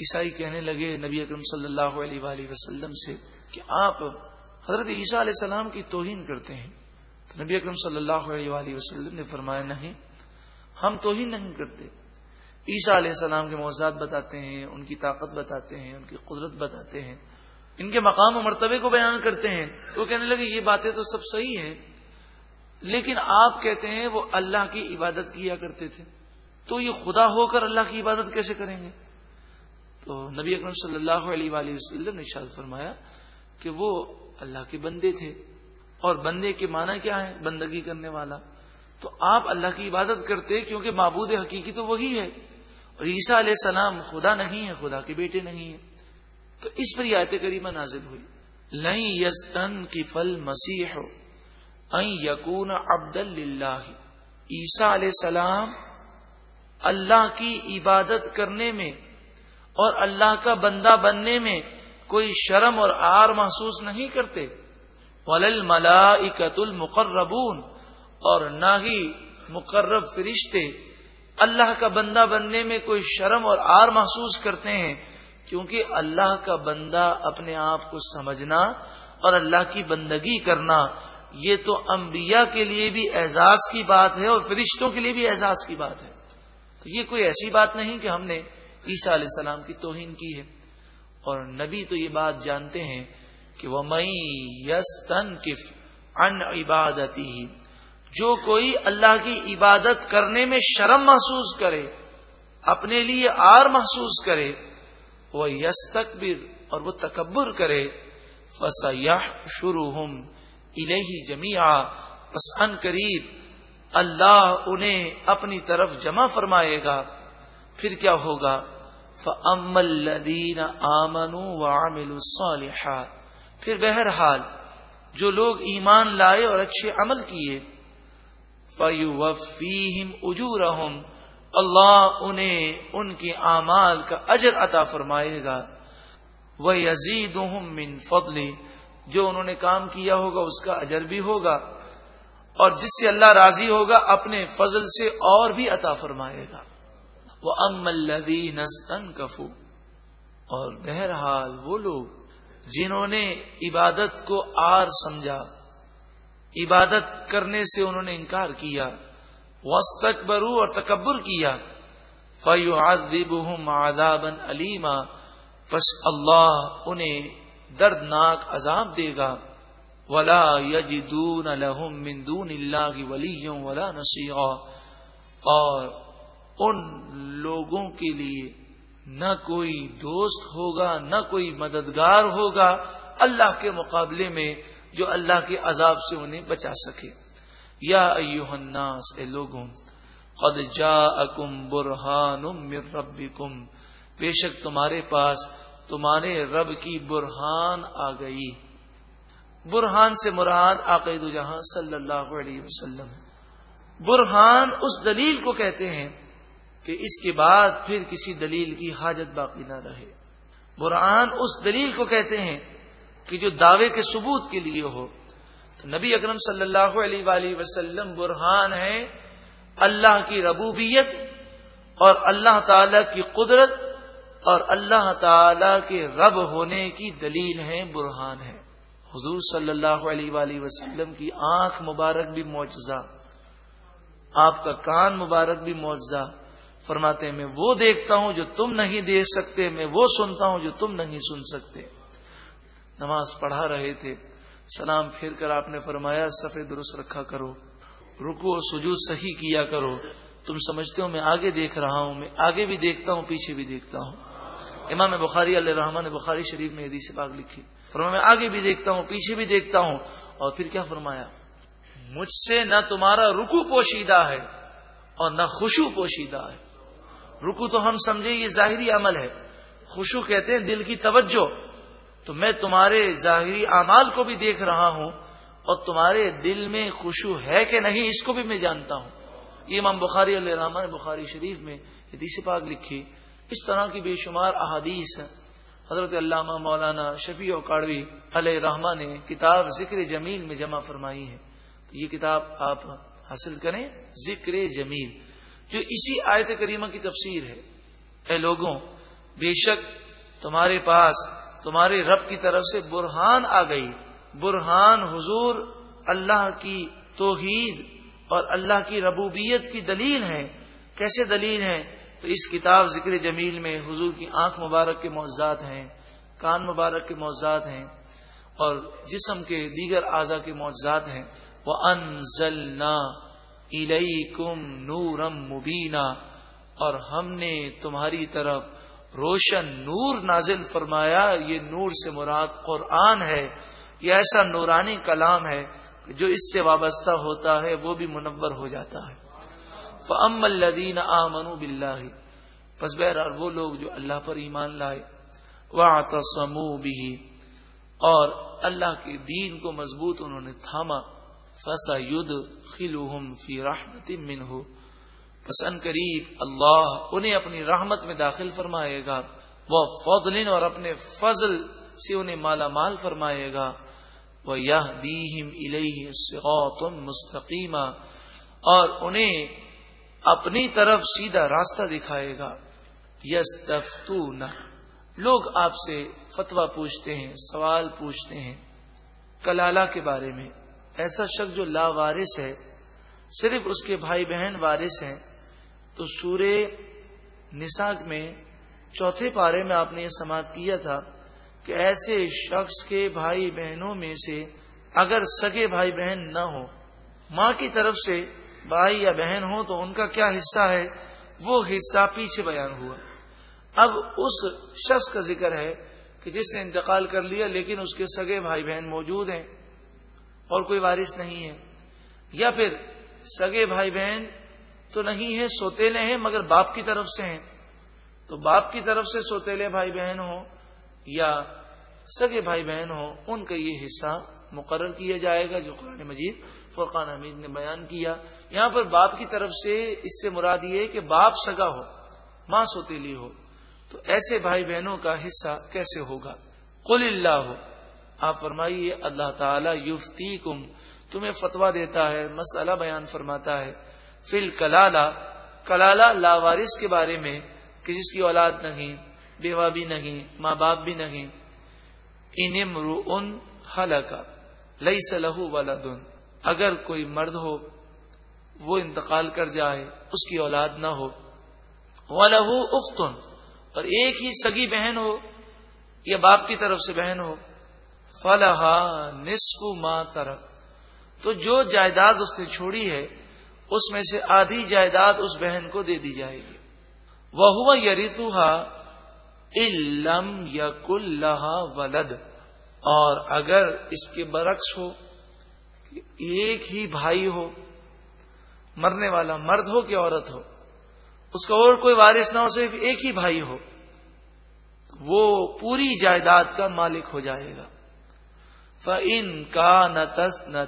عیسائی کہنے لگے نبی اکرم صلی اللہ علیہ وآلہ وسلم سے کہ آپ حضرت عیسیٰ علیہ السلام کی توہین کرتے ہیں۔ تو نبی اکرم صلی اللہ علیہ وآلہ وسلم نے فرمایا، نہیں، ہم توہین نہیں کرتے۔ عیسیٰ علیہ السلام کے موضوعات بتاتے ہیں، ان کی طاقت بتاتے ہیں، ان کی قدرت بتاتے ہیں، ان کے مقام و مرتبے کو بیان کرتے ہیں۔ تو کہنے لگے، یہ باتیں تو سب صحیح ہیں، لیکن آپ کہتے ہیں وہ اللہ کی عبادت کیا کرتے تھے۔ تو یہ خدا ہو کر اللہ کی عبادت کیسے کریں گے؟ تو نبی اکرم صلی اللہ علیہ وآلہ وسلم نے شاد فرمایا کہ وہ اللہ کے بندے تھے۔ اور بندے کے معنی کیا ہے؟ بندگی کرنے والا۔ تو آپ اللہ کی عبادت کرتے کیونکہ معبود حقیقی تو وہی ہے۔ اور عیسیٰ علیہ السلام خدا نہیں ہے، خدا کے بیٹے نہیں ہیں۔ تو اس پر آیت کریمہ نازل ہوئی۔ لئی یستن کی فل مسیح یقون عبد اللہ عیسیٰ علیہ السلام اللہ کی عبادت کرنے میں اور اللہ کا بندہ بننے میں کوئی شرم اور آر محسوس نہیں کرتے۔ ولل ملا المقربون۔ اور نہ ہی مقرب فرشتے۔ اللہ کا بندہ بننے میں کوئی شرم اور آر محسوس کرتے ہیں، کیونکہ اللہ کا بندہ اپنے آپ کو سمجھنا اور اللہ کی بندگی کرنا، یہ تو انبیاء کے لیے بھی اعزاز کی بات ہے اور فرشتوں کے لیے بھی اعزاز کی بات ہے۔ تو یہ کوئی ایسی بات نہیں کہ ہم نے عیسیٰ علیہ السلام کی توہین کی ہے۔ اور نبی تو یہ بات جانتے ہیں کہ وہ یس تن ان عبادتی ہی جو کوئی اللہ کی عبادت کرنے میں شرم محسوس کرے، اپنے لیے آر محسوس کرے، وہ یس اور وہ تکبر کرے فسیح شروع ہم الہی جمیا ان قریب اللہ انہیں اپنی طرف جمع فرمائے گا۔ پھر کیا ہوگا؟ فمل آمن و الصالحات پھر بہرحال جو لوگ ایمان لائے اور اچھے عمل کیے فیو وفیم اجور اللہ انہیں ان کے اعمال کا اجر عطا فرمائے گا۔ وہ یزید من فضلی جو انہوں نے کام کیا ہوگا، اس کا اجر بھی ہوگا۔ اور جس سے اللہ راضی ہوگا، اپنے فضل سے اور بھی عطا فرمائے گا۔ وہ ام الدی نسطن کفو اور بہرحال وہ لوگ جنہوں نے عبادت کو آر سمجھا، عبادت کرنے سے انہوں نے انکار کیا وسطرو اور تکبر کیا فیو آدیب آدابن علیما بس اللہ انہیں دردناک عذاب دے گا۔ ولا یجدون لهم من دون اللہ ولی ولا نصیحا اور ان لوگوں کے لیے نہ کوئی دوست ہوگا، نہ کوئی مددگار ہوگا اللہ کے مقابلے میں جو اللہ کے عذاب سے انہیں بچا سکے۔ یا ایوہ الناس، اے لوگوں، قد جاءکم برہان من ربکم۔ بے شک تمہارے پاس تمہارے رب کی برہان آ گئی۔ برہان سے مراد عقید جہاں صلی اللہ علیہ وسلم۔ برہان اس دلیل کو کہتے ہیں کہ اس کے بعد پھر کسی دلیل کی حاجت باقی نہ رہے۔ برہان اس دلیل کو کہتے ہیں کہ جو دعوے کے ثبوت کے لیے ہو۔ تو نبی اکرم صلی اللہ علیہ وآلہ وسلم برہان ہے اللہ کی ربوبیت اور اللہ تعالی کی قدرت اور اللہ تعالی کے رب ہونے کی دلیل ہے برہان ہے حضور صلی اللہ علیہ وآلہ وسلم کی آنکھ مبارک بھی معجزہ، آپ کا کان مبارک بھی معجزہ فرماتے ہیں، میں وہ دیکھتا ہوں جو تم نہیں دیکھ سکتے، میں وہ سنتا ہوں جو تم نہیں سن سکتے۔ نماز پڑھا رہے تھے۔ سلام پھر کر آپ نے فرمایا، سفید درست رکھا کرو۔ رکو سجو صحیح کیا کرو۔ تم سمجھتے ہو، میں آگے دیکھ رہا ہوں، میں آگے بھی دیکھتا ہوں، پیچھے بھی دیکھتا ہوں۔ امام بخاری، علیہ رحمان نے بخاری شریف میں حدیث پاک لکھی۔ فرمایا، میں آگے بھی دیکھتا ہوں، پیچھے بھی دیکھتا ہوں۔ اور پھر کیا فرمایا، مجھ سے نہ تمہارا رکو پوشیدہ ہے اور نہ خوشو پوشیدہ ہے۔ رکو تو ہم سمجھے یہ ظاہری عمل ہے۔ خوشو کہتے ہیں دل کی توجہ۔ تو میں تمہارے ظاہری اعمال کو بھی دیکھ رہا ہوں اور تمہارے دل میں خوشو ہے کہ نہیں اس کو بھی میں جانتا ہوں۔ یہ امام بخاری علیہ رحمان بخاری شریف میں حدیث پاک لکھی۔ اس طرح کی بے شمار احادیث حضرت علامہ مولانا شفیع و کاڑوی علیہ رحمان نے کتاب ذکر جمیل میں جمع فرمائی ہے۔ تو یہ کتاب آپ حاصل کریں۔ ذکر جمیل۔ جو اسی آیت کریمہ کی تفسیر ہے۔ اے لوگوں، بے شک تمہارے پاس، تمہارے رب کی طرف سے برہان آ گئی۔ برہان حضور اللہ کی توحید اور اللہ کی ربوبیت کی دلیل ہے۔ کیسے دلیل ہے تو اس کتاب ذکر جمیل میں حضور کی آنکھ مبارک کے معذات ہیں، کان مبارک کے معذات ہیں اور جسم کے دیگر اعضا کے معذات ہیں۔ وہ انزلنا کم نورم مبینہ اور ہم نے تمہاری طرف روشن نور نازل فرمایا، یہ نور سے مراد قرآن ہے۔ یہ ایسا نورانی کلام ہے جو اس سے وابستہ ہوتا ہے، وہ بھی منور ہو جاتا ہے۔ فم الدین آ منو بلّہ بس بہرحال وہ لوگ جو اللہ پر ایمان لائے۔ وہ بھی اور اللہ کے دین کو مضبوط انہوں نے تھاما۔ فسا ید فی رحمت من ہو پسند قریب اللہ انہیں اپنی رحمت میں داخل فرمائے گا۔ وہ فضلن اور اپنے فضل سے انہیں مالا مال فرمائے گا۔ وہ یہ دیم الم مستقیمہ اور انہیں اپنی طرف سیدھا راستہ دکھائے گا۔ یس لوگ آپ سے فتوا پوچھتے ہیں، سوال پوچھتے ہیں کلالہ کے بارے میں۔ ایسا شخص جو لا وارث ہے، صرف اس کے بھائی بہن وارث ہیں، تو سورہ نساگ میں چوتھے پارے میں آپ نے یہ سماعت کیا تھا کہ ایسے شخص کے بھائی بہنوں میں سے اگر سگے بھائی بہن نہ ہو، ماں کی طرف سے بھائی یا بہن ہو، تو ان کا کیا حصہ ہے؟ وہ حصہ پیچھے بیان ہوا۔ اب اس شخص کا ذکر ہے کہ جس نے انتقال کر لیا، لیکن اس کے سگے بھائی بہن موجود ہیں۔ اور کوئی وارث نہیں ہے۔ یا پھر، سگے بھائی بہن تو نہیں ہے سوتےلے ہیں، مگر باپ کی طرف سے ہیں۔ تو باپ کی طرف سے سوتےلے بھائی بہن ہو یا سگے بھائی بہن ہو، ان کا یہ حصہ مقرر کیا جائے گا، جو قرآن مجید، فرقان حمید نے بیان کیا۔ یہاں پر باپ کی طرف سے اس سے مراد یہ کہ باپ سگا ہو، ماں سوتیلی ہو۔ تو ایسے بھائی بہنوں کا حصہ کیسے ہوگا؟ قل اللہ۔ ہو آپ فرمائیے، اللہ تعالی یوفتی کم تمہیں فتوا دیتا ہے، مسئلہ بیان فرماتا ہے۔ فل کلالہ کلالہ لاوارث کے بارے میں، کہ جس کی اولاد نہیں، بیوہ بھی نہیں، ماں باپ بھی نہیں۔ ان کا لئی سلح ولادن اگر کوئی مرد ہو، وہ انتقال کر جائے، اس کی اولاد نہ ہو۔ وہ اختن اور ایک ہی سگی بہن ہو، یا باپ کی طرف سے بہن ہو۔ فلاح نصف ماں ترک تو جو جائیداد اس نے چھوڑی ہے، اس میں سے آدھی جائیداد اس بہن کو دے دی جائے گی۔ وہ ہوا یریتوہا علم یق اللہ ولد۔ اور اگر اس کے برعکس ہو کہ ایک ہی بھائی ہو، مرنے والا مرد ہو کہ عورت ہو، اس کا اور کوئی وارث نہ ہو، صرف ایک ہی بھائی ہو، وہ پوری جائیداد کا مالک ہو جائے گا۔ فن کا نہ تس نہ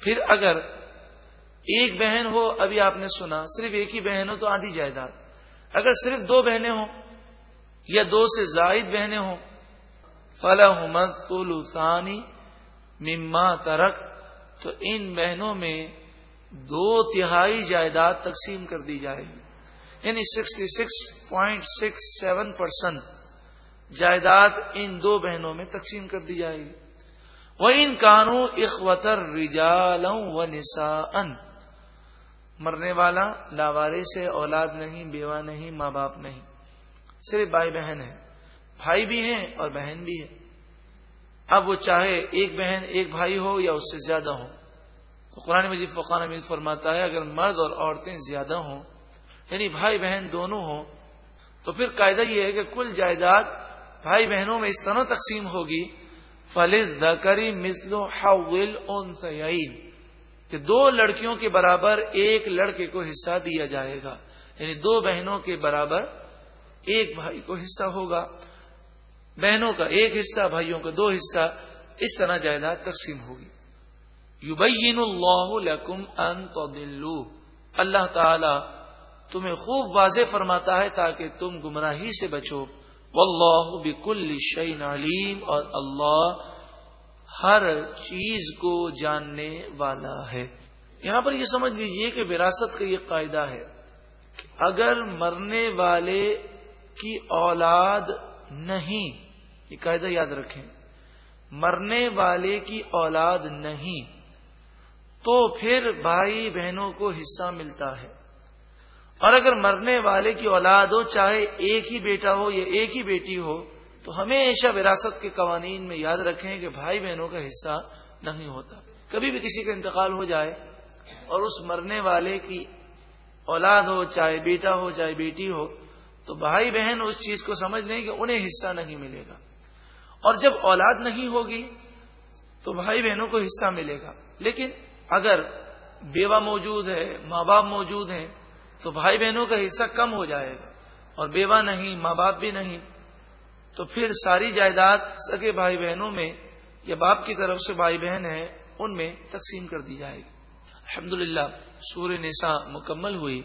پھر اگر ایک بہن ہو، ابھی آپ نے سنا، صرف ایک ہی بہن ہو تو آدھی جائیداد۔ اگر صرف دو بہنیں ہوں یا دو سے زائد بہنیں ہوں فلاح مت مما ترک تو ان بہنوں میں دو تہائی جائیداد تقسیم کر دی جائے گی۔ یعنی sixty six point six seven percent جائیداد ان دو بہنوں میں تقسیم کر دی جائے گی۔ وہ ان کانوں اخوتر رجالوں و نسا مرنے والا لاوارے سے اولاد نہیں، بیوہ نہیں، ماں باپ نہیں۔ صرف بھائی بہن ہے بھائی بھی ہیں اور بہن بھی ہے اب وہ چاہے ایک بہن ایک بھائی ہو یا اس سے زیادہ ہو تو قرآن مجید فقان امید فرماتا ہے، اگر مرد اور عورتیں زیادہ ہوں یعنی بھائی بہن دونوں ہوں، تو پھر قاعدہ یہ ہے کہ کل جائیداد بھائی بہنوں میں اس طرح تقسیم ہوگی۔ فلز دکری مثل حول اون کہ دو لڑکیوں کے برابر ایک لڑکے کو حصہ دیا جائے گا۔ یعنی دو بہنوں کے برابر ایک بھائی کو حصہ ہوگا۔ بہنوں کا ایک حصہ، بھائیوں کا دو حصہ۔ اس طرح جائیداد تقسیم ہوگی۔ یو اللہ لکم ان تو اللہ تعالی تمہیں خوب واضح فرماتا ہے تاکہ تم گمراہی سے بچو۔ واللہ بکل شعین علیم اور اللہ ہر چیز کو جاننے والا ہے۔ یہاں پر یہ سمجھ لیجیے کہ وراثت کا یہ قاعدہ ہے کہ اگر مرنے والے کی اولاد نہیں، یہ قاعدہ یاد رکھیں، مرنے والے کی اولاد نہیں، تو پھر بھائی بہنوں کو حصہ ملتا ہے۔ اور اگر مرنے والے کی اولاد ہو چاہے ایک ہی بیٹا ہو یا ایک ہی بیٹی ہو، تو ہمیشہ وراثت کے قوانین میں یاد رکھیں کہ بھائی بہنوں کا حصہ نہیں ہوتا۔ کبھی بھی کسی کا انتقال ہو جائے اور اس مرنے والے کی اولاد ہو، چاہے بیٹا ہو، چاہے بیٹی ہو، تو بھائی بہن اس چیز کو سمجھ لیں کہ انہیں حصہ نہیں ملے گا۔ اور جب اولاد نہیں ہوگی، تو بھائی بہنوں کو حصہ ملے گا۔ لیکن اگر بیوہ موجود ہے، ماں باپ موجود ہیں تو بھائی بہنوں کا حصہ کم ہو جائے گا اور بیوہ نہیں، ماں باپ بھی نہیں، تو پھر ساری جائیداد سگے بھائی بہنوں میں یا باپ کی طرف سے بھائی بہن ہیں، ان میں تقسیم کر دی جائے گی۔ الحمد للہ سور نسا مکمل ہوئی۔